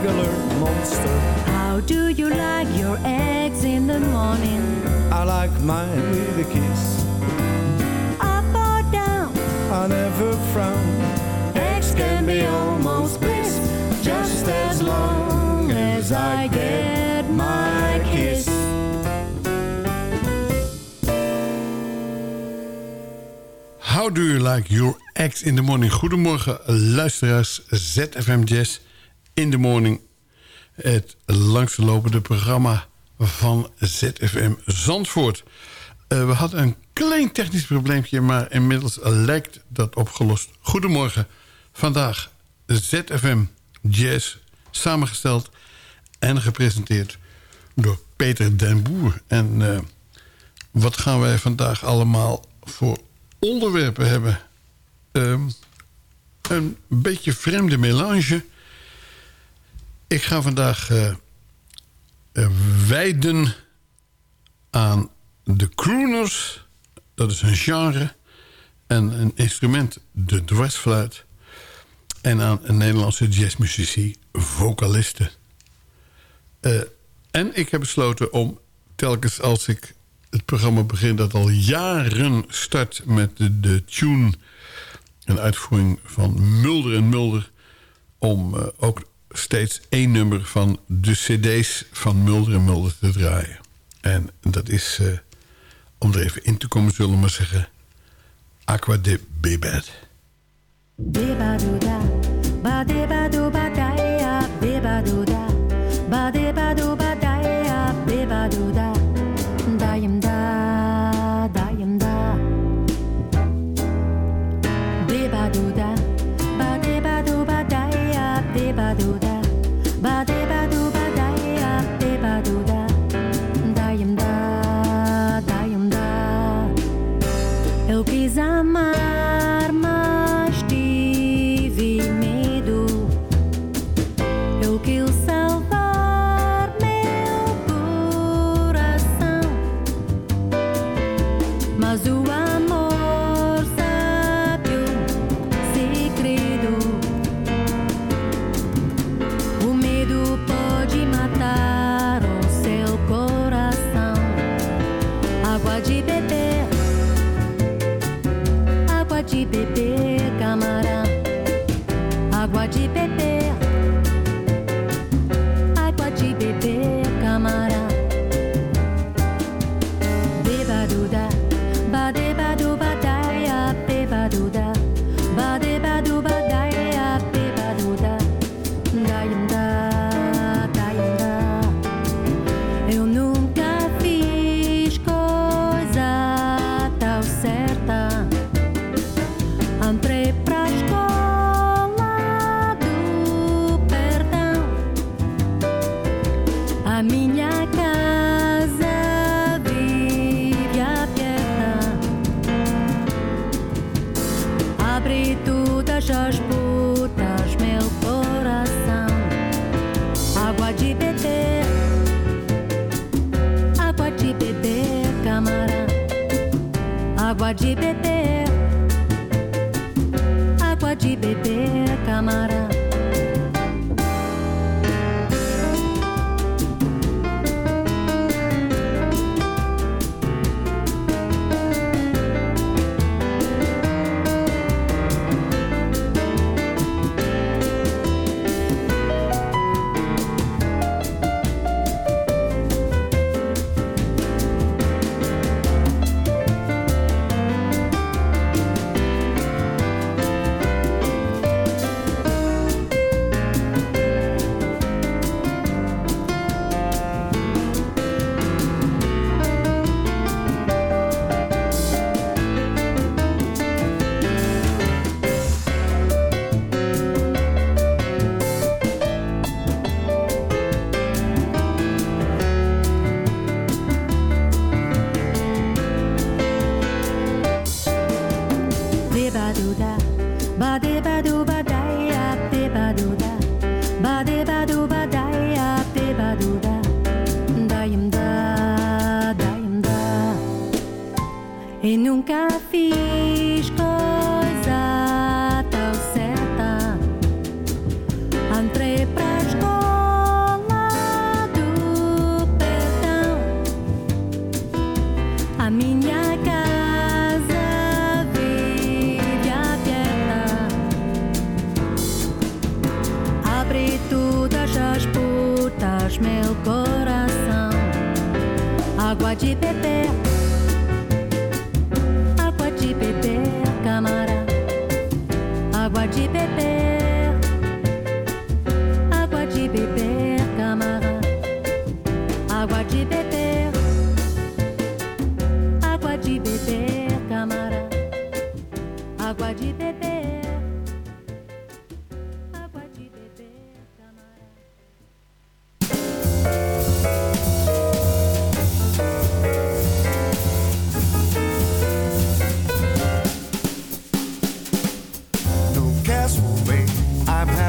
regular monster. How do you like your eggs in the morning? I like mine with a kiss. Up or down, I never frown. Eggs can be almost bliss, just as long as I get my kiss. How do you like your eggs in the morning? Goedemorgen luisteraars, ZFM Jazz in the morning. Het langslopende programma van ZFM Zandvoort. Eh, we hadden een klein technisch probleempje, maar inmiddels lijkt dat opgelost. Goedemorgen, vandaag ZFM Jazz, samengesteld en gepresenteerd door Peter den Boer. En eh, wat gaan wij vandaag allemaal voor onderwerpen hebben? Ehm, een beetje vreemde melange. Ik ga vandaag eh, eh, wijden aan de crooners. Dat is een genre. En een instrument, de dwarsfluit. En aan een Nederlandse jazzmuzici, vocalisten. Eh, en ik heb besloten om telkens als ik het programma begin... dat al jaren start met de, de tune... een uitvoering van Mulder en Mulder... om ook steeds één nummer van de cd's van Mulder en Mulder te draaien. En dat is, eh, om er even in te komen, zullen we maar zeggen... Aqua de Bebed.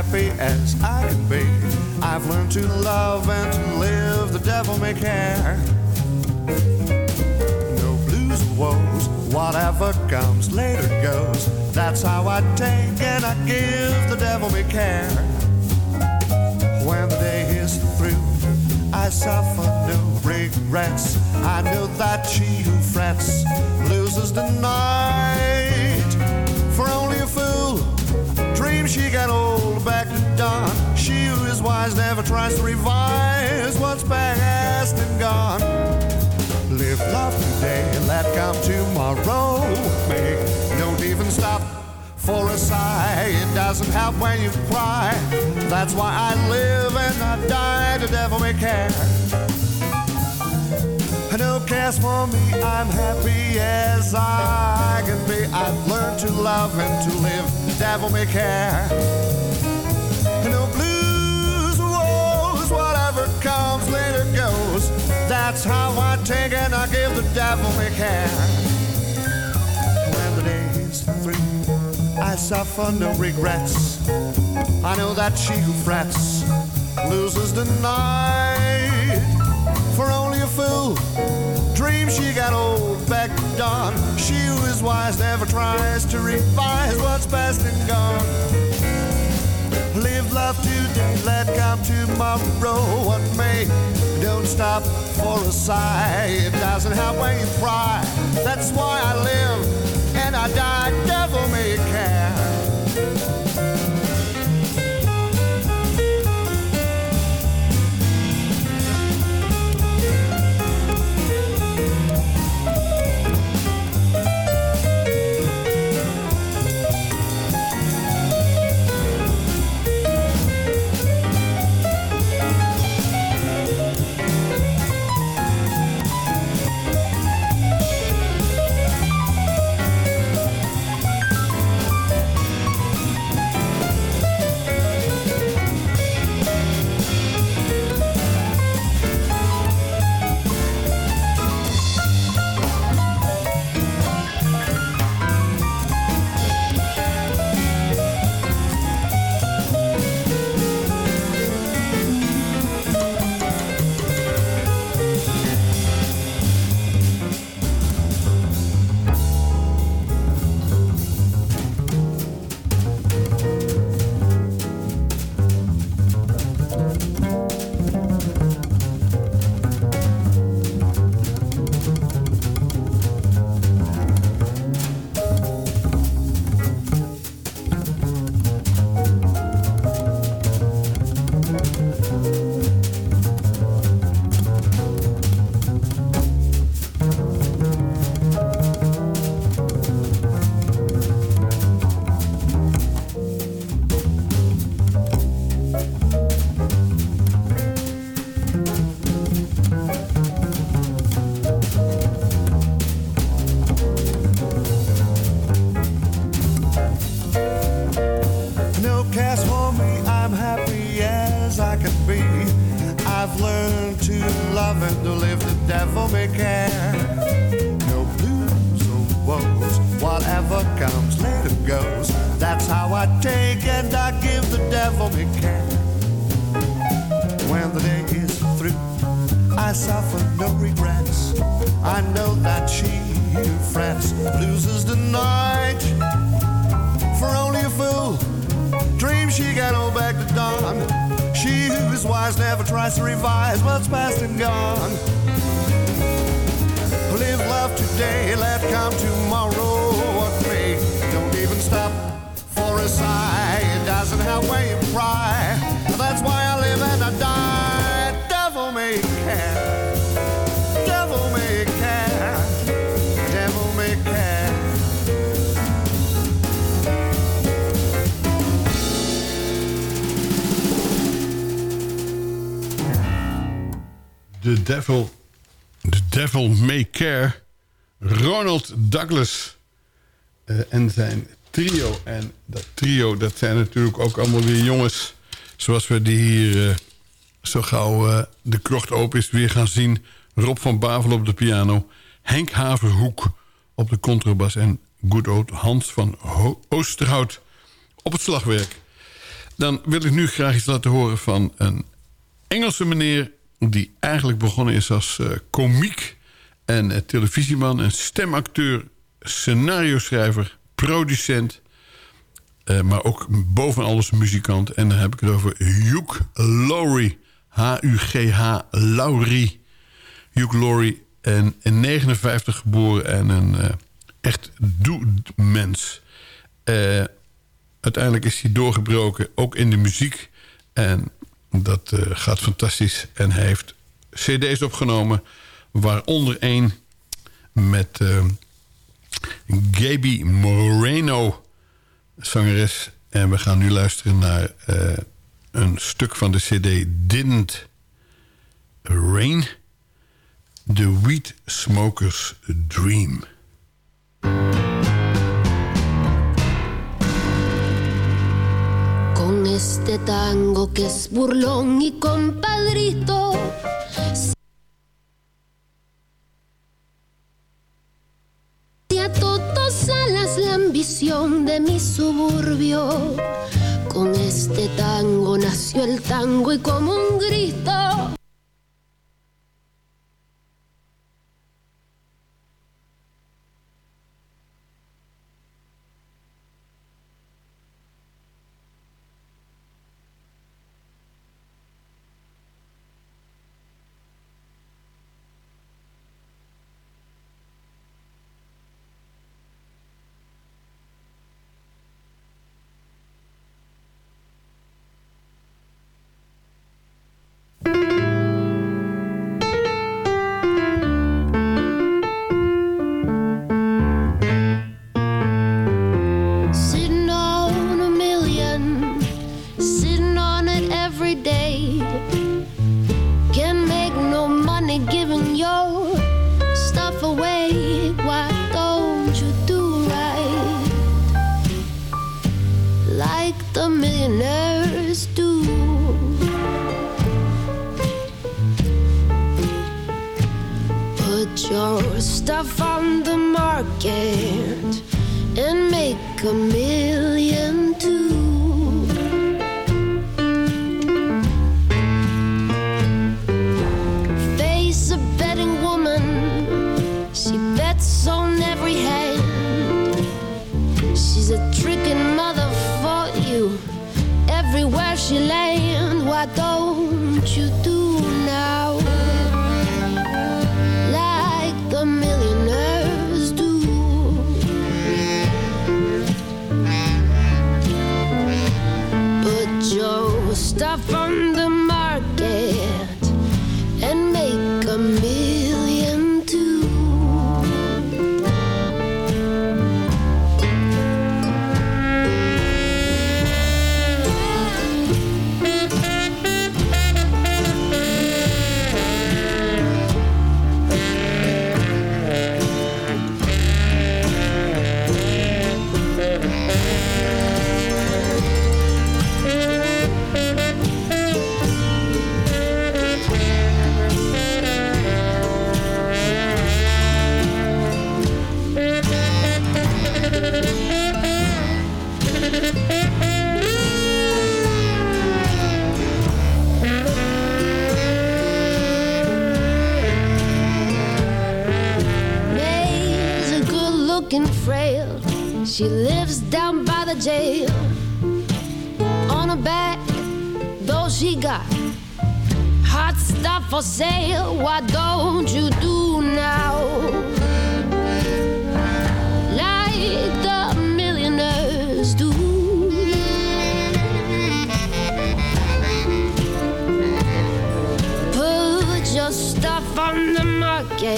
happy as I can be. I've learned to love and to live, the devil may care. No blues or woes, whatever comes later goes. That's how I take and I give, the devil may care. When the day is through, I suffer no regrets. I know that she who frets loses the night. For only a fool dreams she can wise never tries to revise what's past and gone. Live love today, let come tomorrow. Make don't even stop for a sigh. It doesn't help when you cry. That's why I live and I die. The devil may care. No cares for me, I'm happy as I can be. I've learned to love and to live. The devil may care. that's how I take and I give the devil a care. When the day's through, I suffer no regrets. I know that she who frets loses the night. For only a fool dreams she got old back done. She who is wise never tries to revise what's past and gone. Live love let come tomorrow what may. Don't stop for a sigh. It doesn't help when you cry. That's why I live and I die. Devil may care. Take and I give the devil may care. When the day is through, I suffer no regrets. I know that she who frets loses the night. For only a fool dreams she got all back to dawn. She who is wise never tries to revise what's past and gone. Live love today, let come tomorrow what may. Don't even stop for a sigh. It doesn't have way you cry. That's why I live and I die. Devil may care. Devil may care. Devil may care. The Devil, The Devil May Care. Ronald Douglas eh, en zijn trio. En dat trio, dat zijn natuurlijk ook allemaal weer jongens... zoals we die hier eh, zo gauw eh, de krocht open is weer gaan zien. Rob van Bavel op de piano. Henk Haverhoek op de contrabas. En good old Hans van Ho Oosterhout op het slagwerk. Dan wil ik nu graag iets laten horen van een Engelse meneer... die eigenlijk begonnen is als uh, komiek en televisieman... en stemacteur, scenario-schrijver, producent... Uh, maar ook boven alles muzikant. En dan heb ik het over Hugh Laurie. H-U-G-H Laurie. Hugh Laurie. En in 59 geboren en een echt doe-mens. uiteindelijk is hij doorgebroken, ook in de muziek... En dat gaat fantastisch. En hij heeft cd's opgenomen. Waaronder één met Gaby Moreno, zangeres. En we gaan nu luisteren naar uh, een stuk van de cd Didn't Rain. The Wheat Smoker's Dream. este tango que es burlón y compadrito. Alas la ambición de mi suburbio, con este tango nació el tango y como un grito.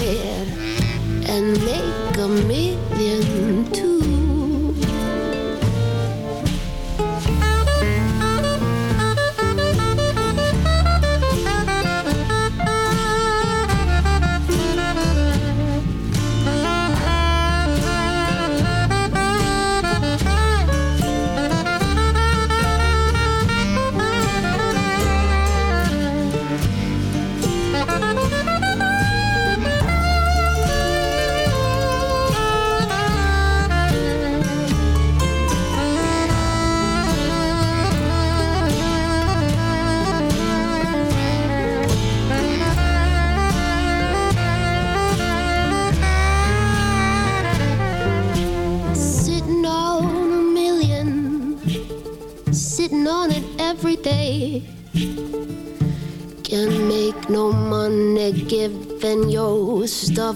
And make a million too.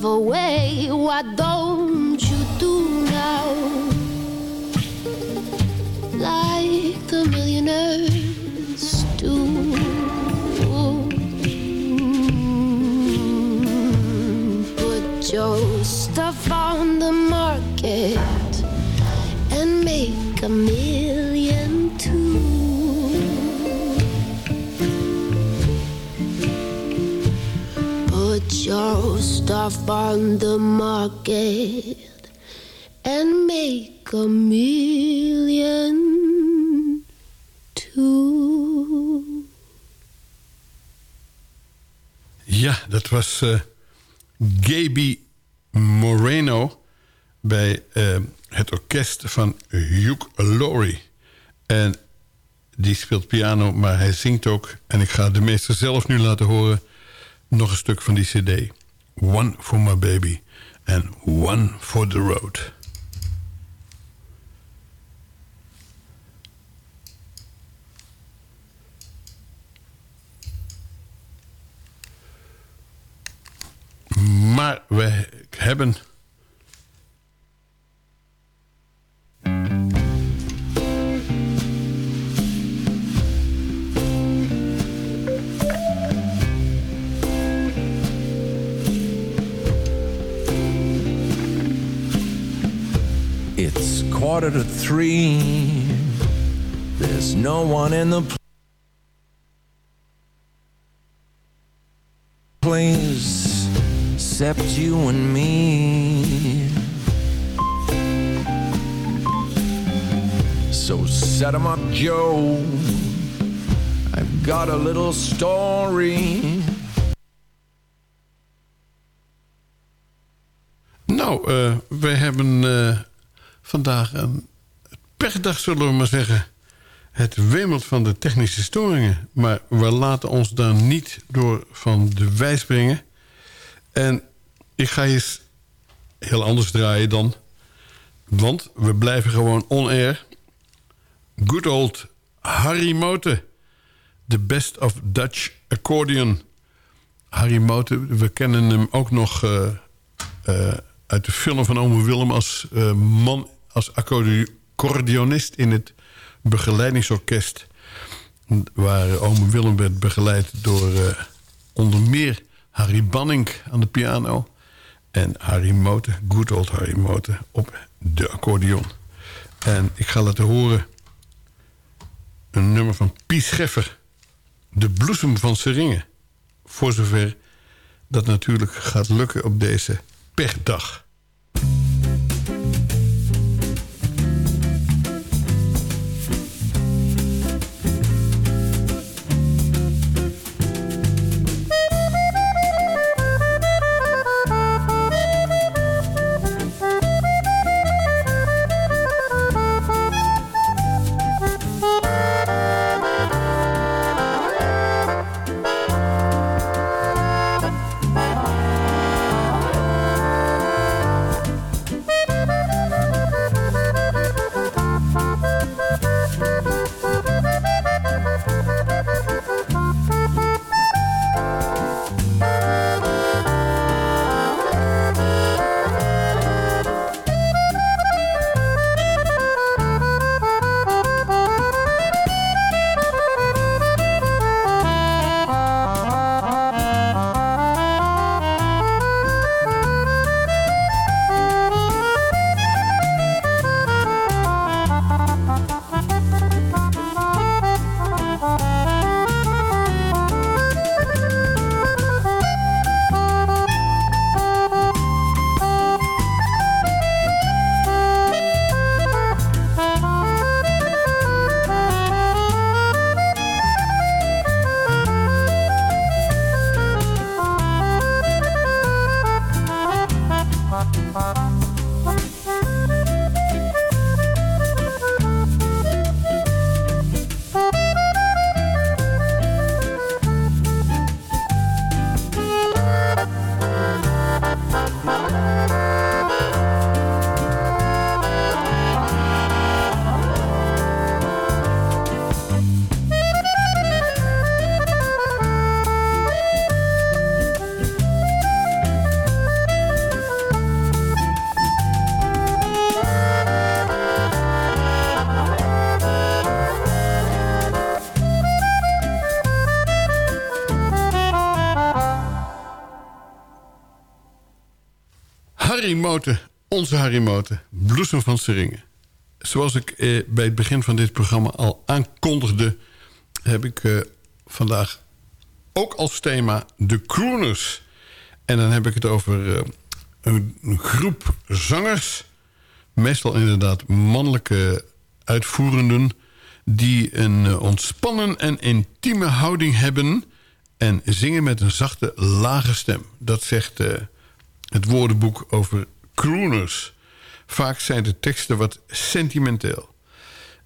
away die speelt piano, maar hij zingt ook. En ik ga de meester zelf nu laten horen. Nog een stuk van die cd. One for my baby en One for the road. Maar we hebben... quarter to three. There's no one in the pl- place except you and me. So set 'em up, Joe. I've got a little story. Nou, eh we hebben eh, vandaag een pechdag, zullen we maar zeggen. Het wemelt van de technische storingen. Maar we laten ons daar niet door van de wijs brengen. En ik ga eens heel anders draaien dan. Want we blijven gewoon on-air. Good old Harry Moten. The best of Dutch accordion. Harry Moten, we kennen hem ook nog... eh, eh, uit de film van Ome Willem als eh, man, als accordeonist in het begeleidingsorkest. Waar Ome Willem werd begeleid door eh, onder meer Harry Banning aan de piano. En Harry Moten, good old Harry Moten, op de accordeon. En ik ga laten horen een nummer van Piet Scheffer. De bloesem van Seringen. Voor zover dat natuurlijk gaat lukken op deze pechdag. Onze Harry Moten, bloesem van Seringen. Zoals ik eh, bij het begin van dit programma al aankondigde... heb ik eh, vandaag ook als thema de crooners. En dan heb ik het over eh, een, een groep zangers... meestal inderdaad mannelijke uitvoerenden... die een eh, ontspannen en intieme houding hebben... en zingen met een zachte, lage stem. Dat zegt... eh, het woordenboek over crooners. Vaak zijn de teksten wat sentimenteel.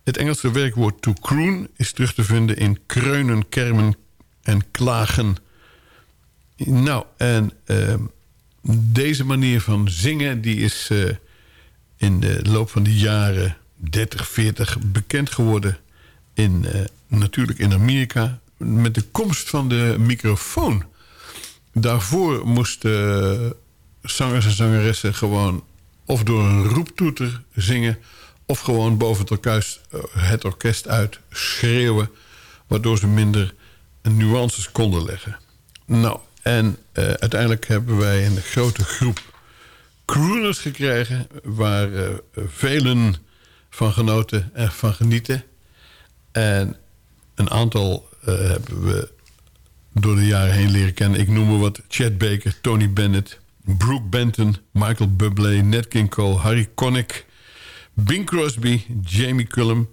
Het Engelse werkwoord to croon is terug te vinden in kreunen, kermen en klagen. Nou, en uh, deze manier van zingen... die is uh, in de loop van de jaren 30, 40 bekend geworden... In, uh, natuurlijk in Amerika... met de komst van de microfoon. Daarvoor moesten zangers en zangeressen gewoon of door een roeptoeter zingen... of gewoon boven het orkest, het orkest uit schreeuwen... waardoor ze minder nuances konden leggen. Nou, en uh, uiteindelijk hebben wij een grote groep crooners gekregen... waar uh, velen van genoten en van genieten. En een aantal hebben we door de jaren heen leren kennen. Ik noem maar wat Chad Baker, Tony Bennett... Brooke Benton, Michael Bublé, Nat King Cole, Harry Connick... Bing Crosby, Jamie Cullum,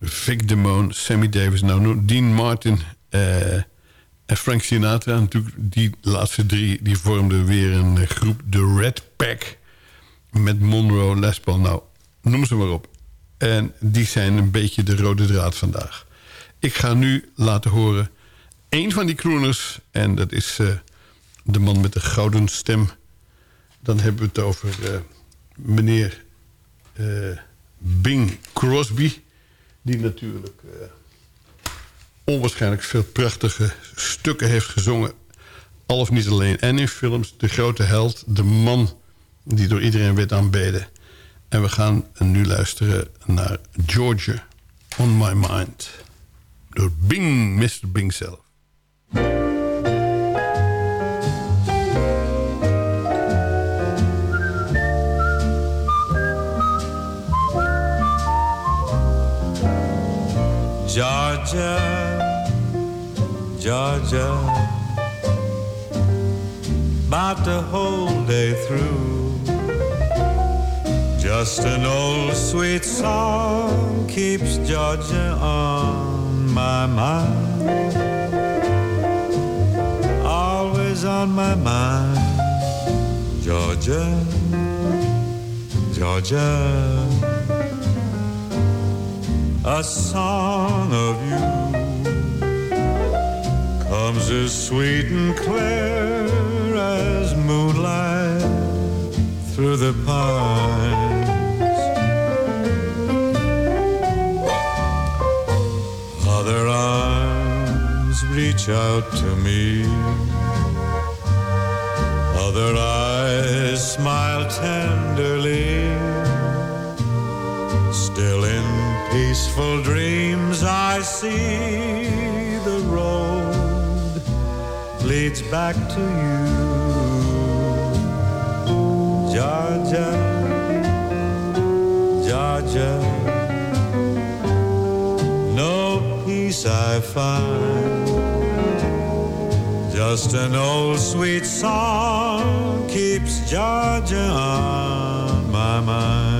Vic Damone, Sammy Davis... nou, Dean Martin uh, en Frank Sinatra. Natuurlijk die laatste drie die vormden weer een groep, de Red Pack... met Monroe, Les Paul, nou, noem ze maar op. En die zijn een beetje de rode draad vandaag. Ik ga nu laten horen één van die crooners... en dat is... Uh, de man met de gouden stem. Dan hebben we het over uh, meneer uh, Bing Crosby. Die natuurlijk uh, onwaarschijnlijk veel prachtige stukken heeft gezongen. Al of niet alleen. En in films de grote held. De man die door iedereen werd aanbeden. En we gaan nu luisteren naar Georgia on My Mind. Door Bing, Mr. Bing zelf. Georgia, Georgia, about the whole day through. Just an old sweet song keeps Georgia on my mind. Always on my mind, Georgia, Georgia a song of you comes as sweet and clear as moonlight through the pines. Other arms reach out to me. Other eyes smile tenderly. Dreams I see the road leads back to you. Georgia Georgia No peace I find. Just an old sweet song keeps Georgia on my mind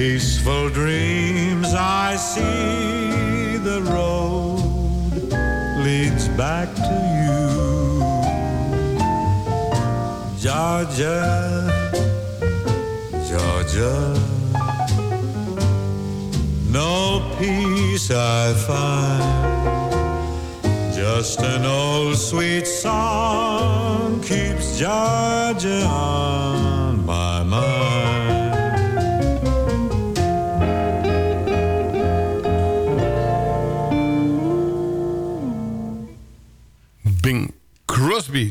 peaceful dreams, I see the road leads back to you. Georgia, Georgia. No peace I find. Just an old sweet song keeps Georgia on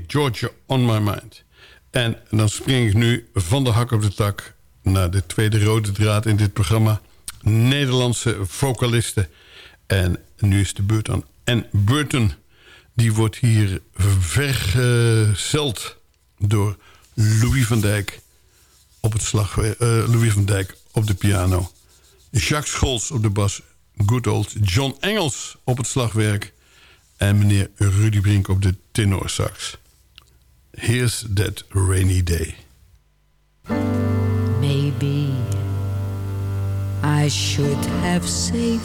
Georgia on my mind. En dan spring ik nu van de hak op de tak... naar de tweede rode draad in dit programma. Nederlandse vocalisten. En nu is de beurt aan Anne Burton. Die wordt hier vergezeld door Louis van Dijk... op het slag, uh, Louis van Dijk op de piano. Jacques Scholz op de bas. Good old John Engels op het slagwerk en meneer Rudy Brink op de tenorsax. Here's that rainy day. Maybe I should have saved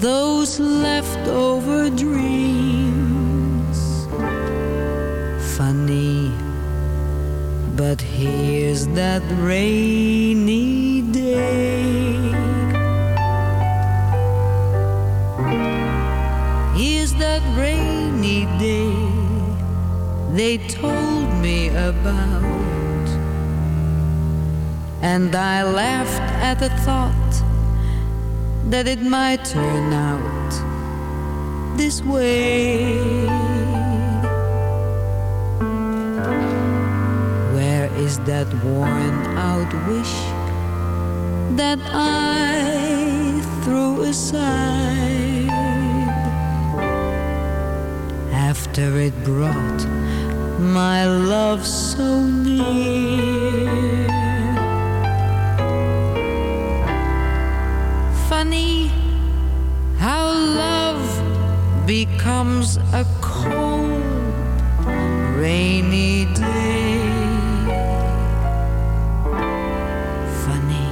those leftover dreams. Funny, but here's that rainy day. Here's that rainy day they told me about. And I laughed at the thought that it might turn out this way. Where is that worn out wish that I threw aside? After it brought my love so near. Funny how love becomes a cold, rainy day. Funny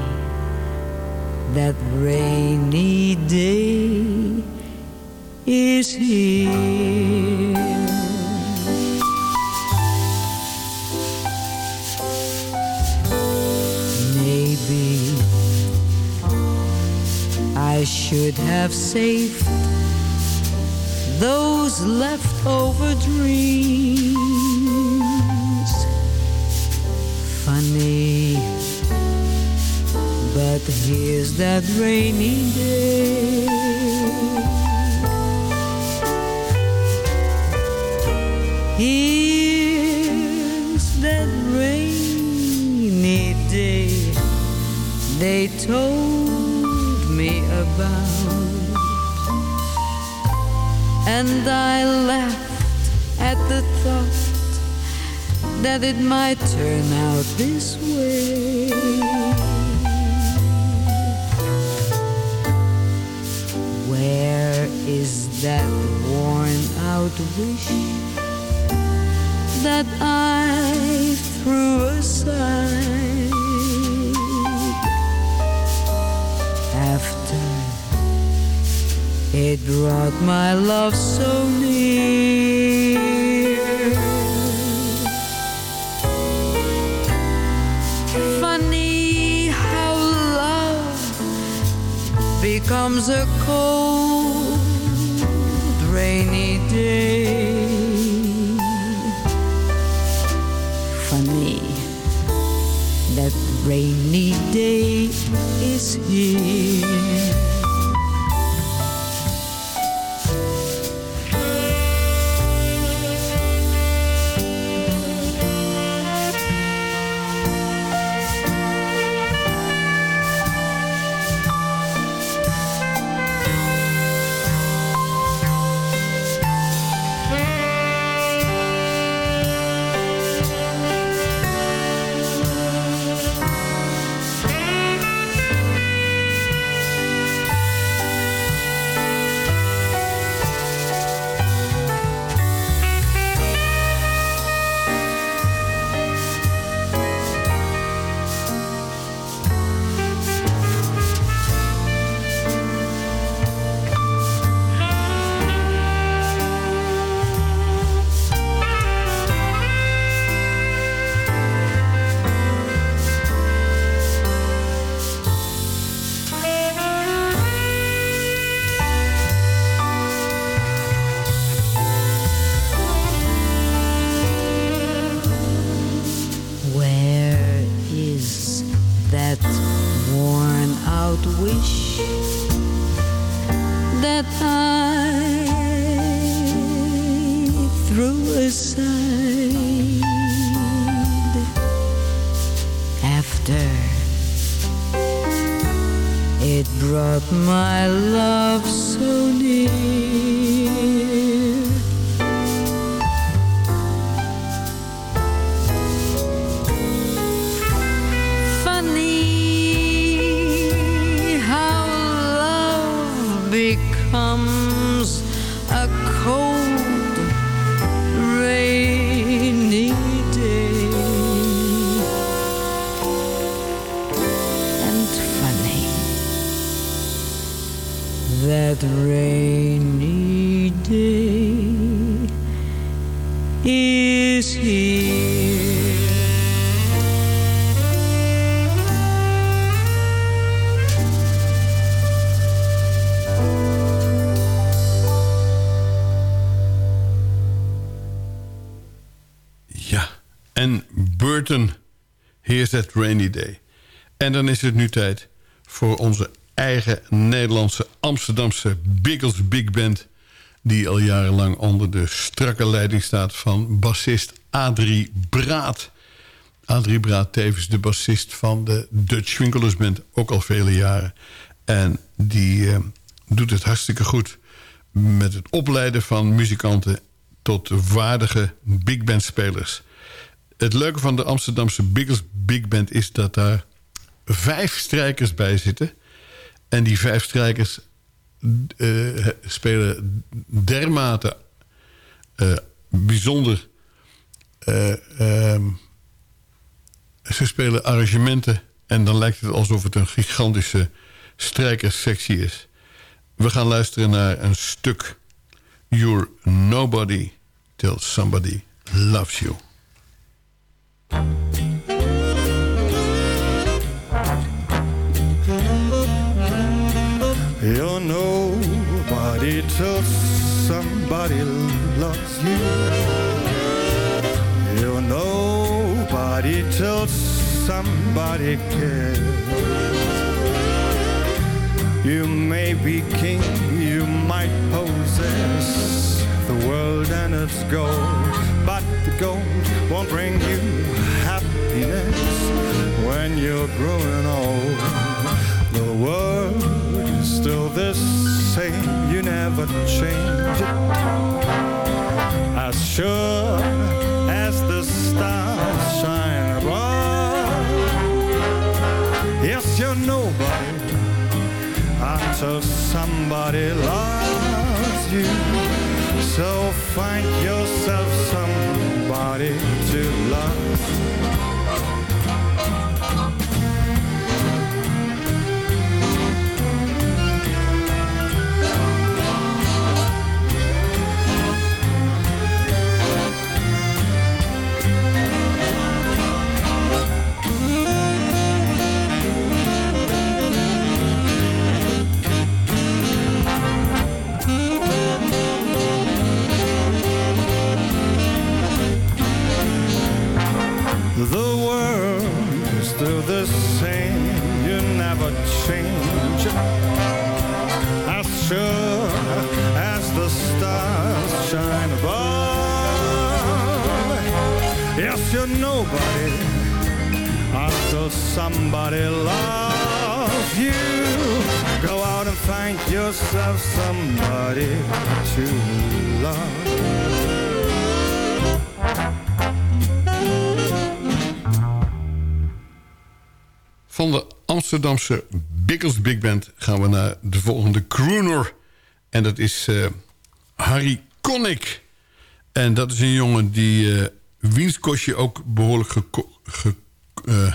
that rainy day is here. Should have saved those leftover dreams. Funny, but here's that rainy day. Here's that rainy day they told And I laughed at the thought that it might turn out this way. Where is that worn out wish? that I threw aside it brought my love so near. Funny how love becomes a cold, rainy day. funny that rainy day is here. that worn out wish that I threw aside after it brought my love so near. That rainy day is here. Ja, en Burton, Here's That Rainy Day. En dan is het nu tijd voor onze eigen Nederlandse Amsterdamse Biggles Big Band... die al jarenlang onder de strakke leiding staat van bassist Adrie Braat. Adrie Braat, tevens de bassist van de Dutch Swinkelers Band, ook al vele jaren. En die eh, doet het hartstikke goed met het opleiden van muzikanten tot waardige big band spelers. Het leuke van de Amsterdamse Biggles Big Band is dat daar vijf strijkers bij zitten. En die vijf strijkers eh, spelen dermate eh, bijzonder. eh, ehm, ze spelen arrangementen en dan lijkt het alsof het een gigantische strijkerssectie is. We gaan luisteren naar een stuk You're nobody till somebody loves you. Till somebody loves you. You're nobody till somebody cares. You may be king, you might possess the world and its gold, but the gold won't bring you happiness when you're growing old. The world still the same, you never change it. As sure as the stars shine above. Yes, you're nobody until somebody loves you. So find yourself somebody to love. The world is still the same, you never change. As sure as the stars shine above. Yes, you're nobody until somebody loves you. Go out and find yourself somebody to love. Van de Amsterdamse Biggles Big Band gaan we naar de volgende crooner. En dat is eh, Harry Connick. En dat is een jongen die eh wiens kostje ook behoorlijk eh,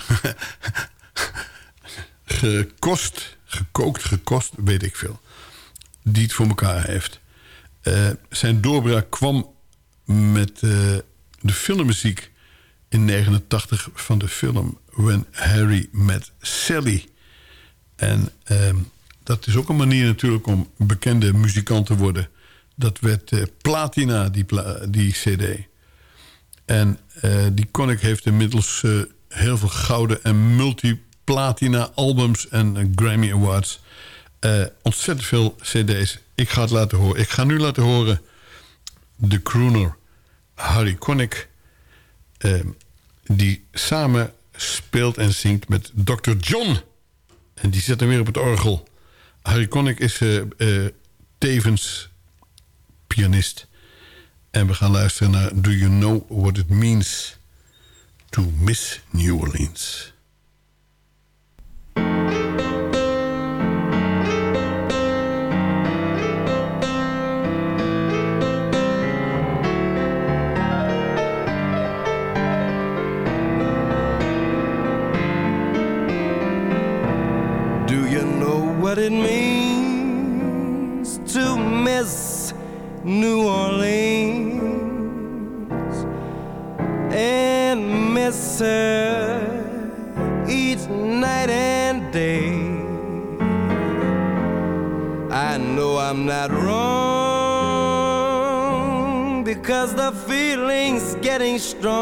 gekost, gekookt, gekost, weet ik veel. Die het voor elkaar heeft. Zijn doorbraak kwam met de filmmuziek in 89 van de film When Harry Met Sally. En ehm, dat is ook een manier natuurlijk om bekende muzikant te worden. Dat werd eh, platina, die, die cd. En eh, die Connick heeft inmiddels eh, heel veel gouden en multi-platina albums en Grammy Awards. ontzettend veel cd's. Ik ga het laten horen. Ik ga nu laten horen de crooner Harry Connick... Ehm, die samen speelt en zingt met Dr. John. En die zit hem weer op het orgel. Harry Connick is eh, eh, tevens pianist. En we gaan luisteren naar Do You Know What It Means to Miss New Orleans? strong.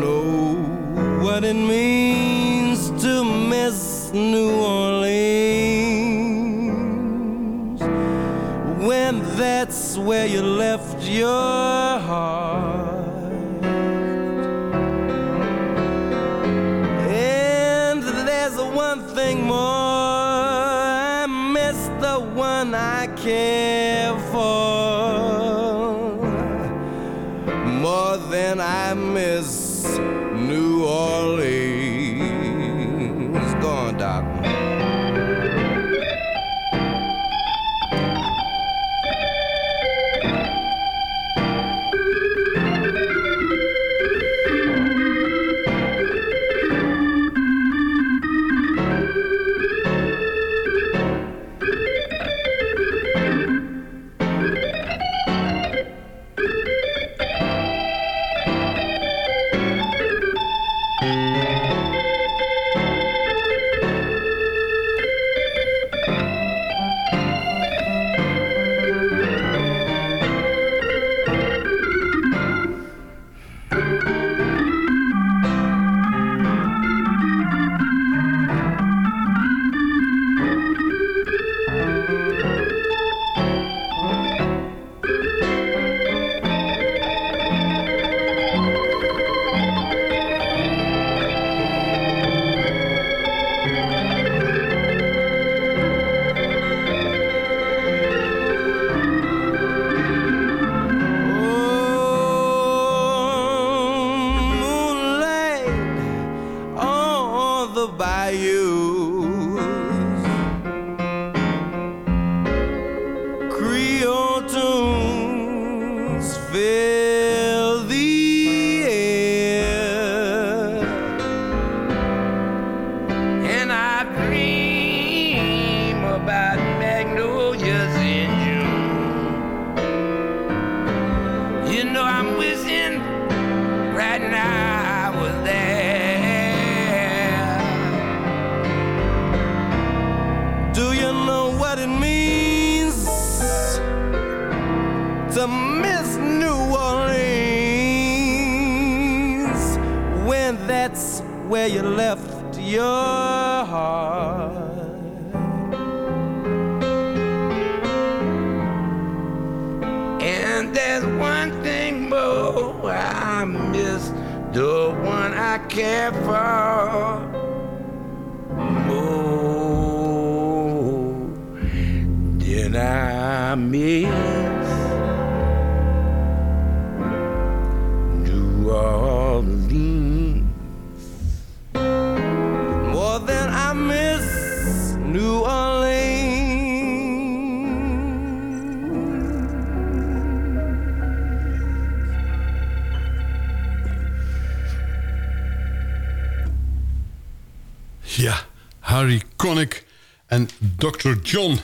know what it means to miss New Orleans when that's where you left your heart. feel John.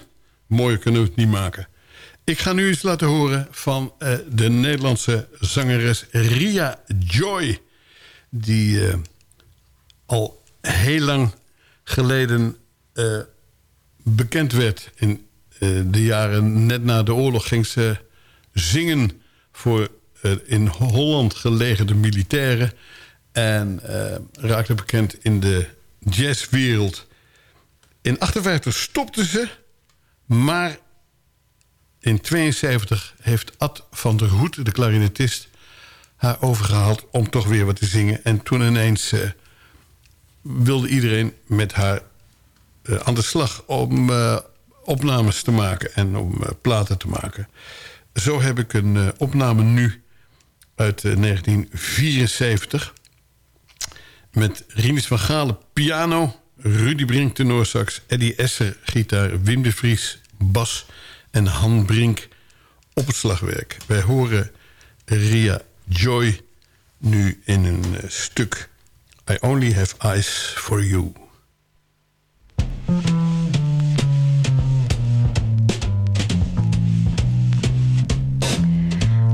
Mooier kunnen we het niet maken. Ik ga nu eens laten horen van eh, de Nederlandse zangeres Ria Joy. Die eh, al heel lang geleden eh, bekend werd. In de jaren net na de oorlog ging ze zingen voor in Holland gelegerde militairen. En raakte bekend in de jazzwereld. In 58 stopte ze, maar in 72 heeft Ad van der Hoed, de klarinetist... haar overgehaald om toch weer wat te zingen. En toen ineens eh, wilde iedereen met haar eh, aan de slag... om eh, opnames te maken en om platen te maken. Zo heb ik een opname nu uit eh, 1974... met Rinus van Galen piano... Rudy Brink tenorsax, Eddie Esser gitaar... Wim de Vries bas en Han Brink op het slagwerk. Wij horen Ria Joy nu in een eh, stuk... I Only Have Eyes For You.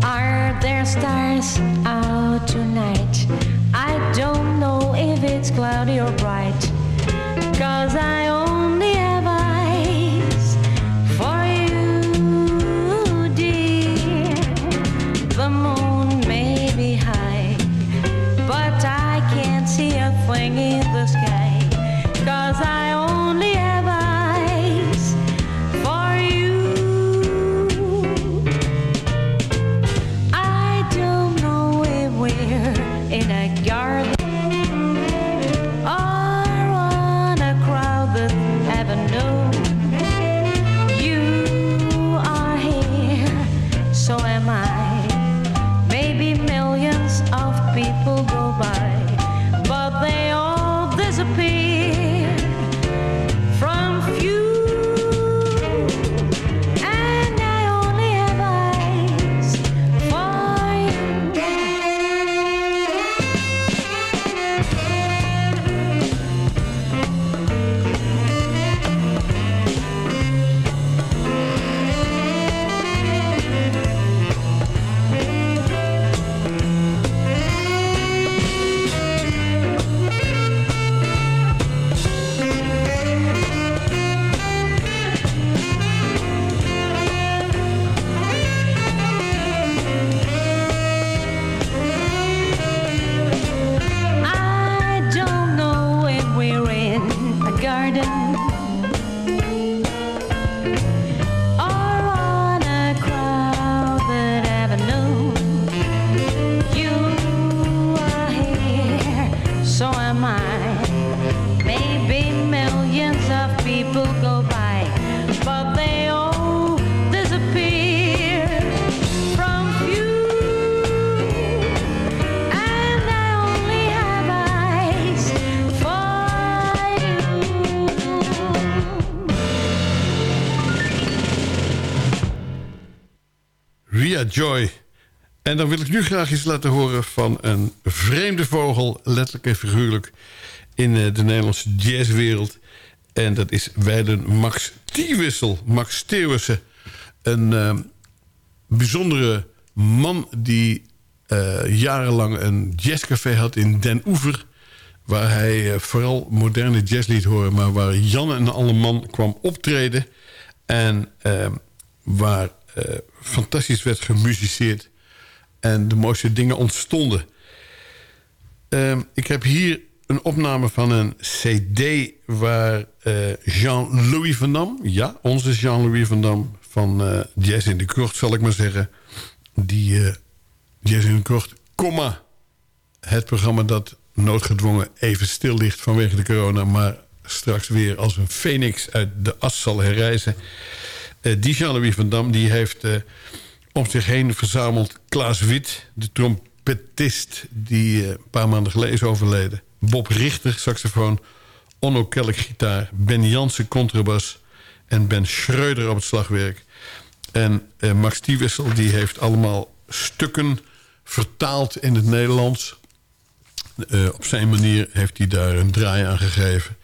Are there stars out tonight? I don't know if it's cloudy or bright. Cause I only Joy. En dan wil ik nu graag iets laten horen van een vreemde vogel... letterlijk en figuurlijk in eh, de Nederlandse jazzwereld. En dat is wijlen Max Tiewissel. Max Steeuwissen. Een eh, bijzondere man die eh, jarenlang een jazzcafé had in Den Oever... waar hij eh, vooral moderne jazz liet horen... maar waar Jan en alle man kwam optreden... en eh, waar fantastisch werd gemusiceerd... en de mooiste dingen ontstonden. Ehm, ik heb hier een opname van een cd... waar eh, Jean-Louis van Dam... ja, onze Jean-Louis van Dam van eh, Jazz in de Krocht, zal ik maar zeggen... die eh, Jazz in de Krocht, comma... het programma dat noodgedwongen even stil ligt vanwege de corona... maar straks weer als een phoenix uit de as zal herrijzen. Uh, die Jean-Louis van Dam die heeft uh, om zich heen verzameld... Klaas Wit, de trompetist die uh, een paar maanden geleden is overleden. Bob Richter, saxofoon. Onno Kelk, gitaar. Ben Jansen, contrabas. En Ben Schreuder op het slagwerk. En Max Diewissel die heeft allemaal stukken vertaald in het Nederlands. Op zijn manier heeft hij daar een draai aan gegeven.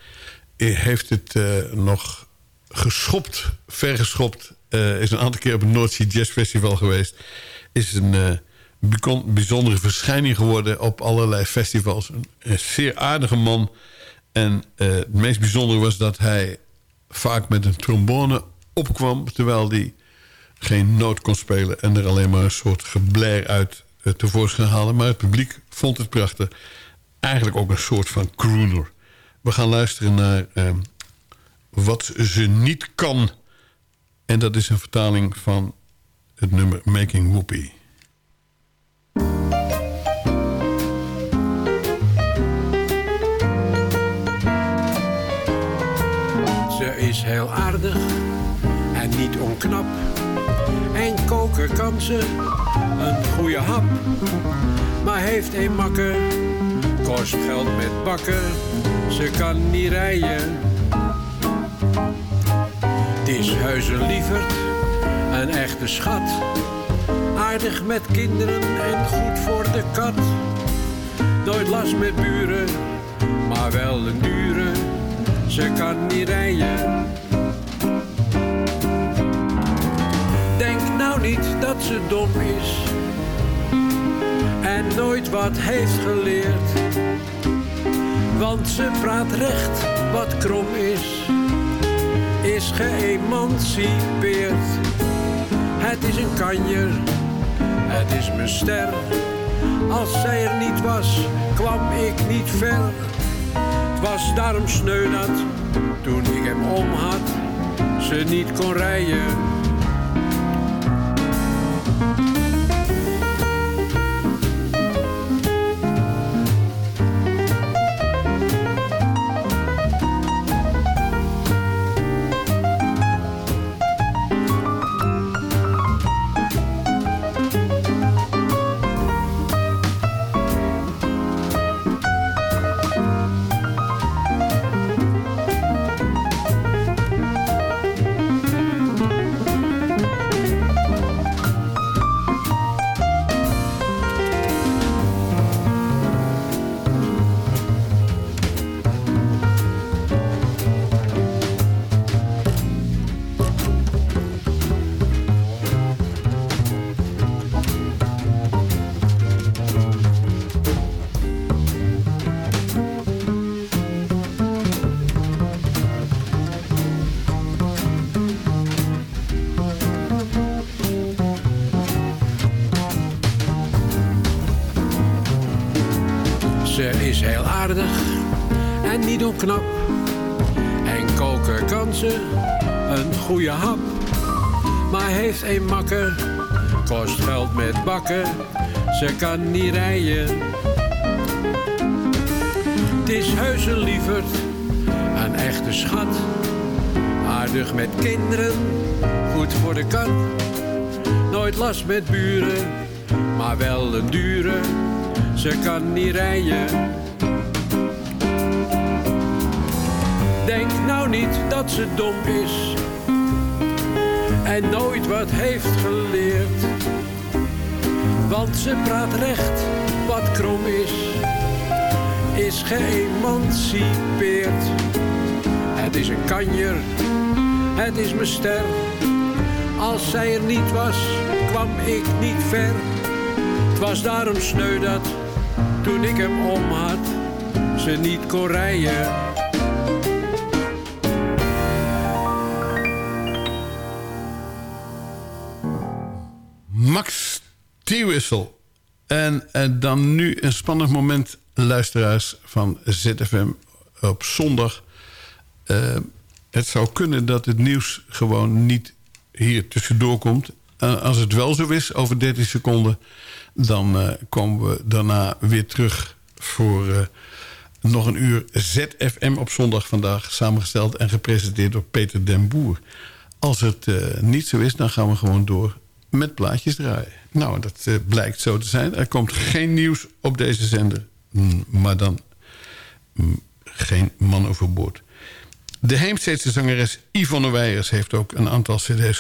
Heeft het nog geschopt, vergeschopt. Uh, is een aantal keer op het Noordzee Jazz Festival geweest. Is een bijzondere verschijning geworden op allerlei festivals. Een, zeer aardige man. En het meest bijzondere was dat hij vaak met een trombone opkwam... terwijl hij geen noot kon spelen... en er alleen maar een soort geblair uit tevoorschijn halen. Maar het publiek vond het prachtig. Eigenlijk ook een soort van crooner. We gaan luisteren naar uh, Wat ze niet kan. En dat is een vertaling van het nummer Making Whoopie. Ze is heel aardig en niet onknap. En koken kan ze een goede hap. Maar heeft een makker, kost geld met bakken. Ze kan niet rijden. Is huizen lieverd, een echte schat. Aardig met kinderen en goed voor de kat. Nooit last met buren, maar wel een dure. Ze kan niet rijden. Denk nou niet dat ze dom is en nooit wat heeft geleerd. Want ze praat recht wat krom is, is geëmancipeerd. Het is een kanjer, het is mijn ster. Als zij er niet was, kwam ik niet ver. Het was daarom sneu dat, toen ik hem om had, ze niet kon rijden. En niet knap. En koken kan ze een goede hap. Maar heeft een makker, kost geld met bakken. Ze kan niet rijden. Het is heus een lieverd, een echte schat. Aardig met kinderen, goed voor de kat. Nooit last met buren, maar wel een dure. Ze kan niet rijden Denk nou niet dat ze dom is en nooit wat heeft geleerd. Want ze praat recht wat krom is, is geëmancipeerd. Het is een kanjer, het is mijn ster. Als zij er niet was, kwam ik niet ver. Het was daarom sneu dat, toen ik hem om had, ze niet kon. Max T-wissel. En, en dan nu een spannend moment, luisteraars van ZFM op zondag. Uh, het zou kunnen dat het nieuws gewoon niet hier tussendoor komt. eh, als het wel zo is, over 13 seconden... dan eh, komen we daarna weer terug voor eh, nog een uur ZFM op zondag vandaag. Samengesteld en gepresenteerd door Peter den Boer. Als het niet zo is, dan gaan we gewoon door met plaatjes draaien. Nou, dat blijkt zo te zijn. Er komt geen nieuws op deze zender. Mm, maar dan mm, geen man overboord. De Heemsteedse zangeres Yvonne Weijers heeft ook een aantal cd's gemaakt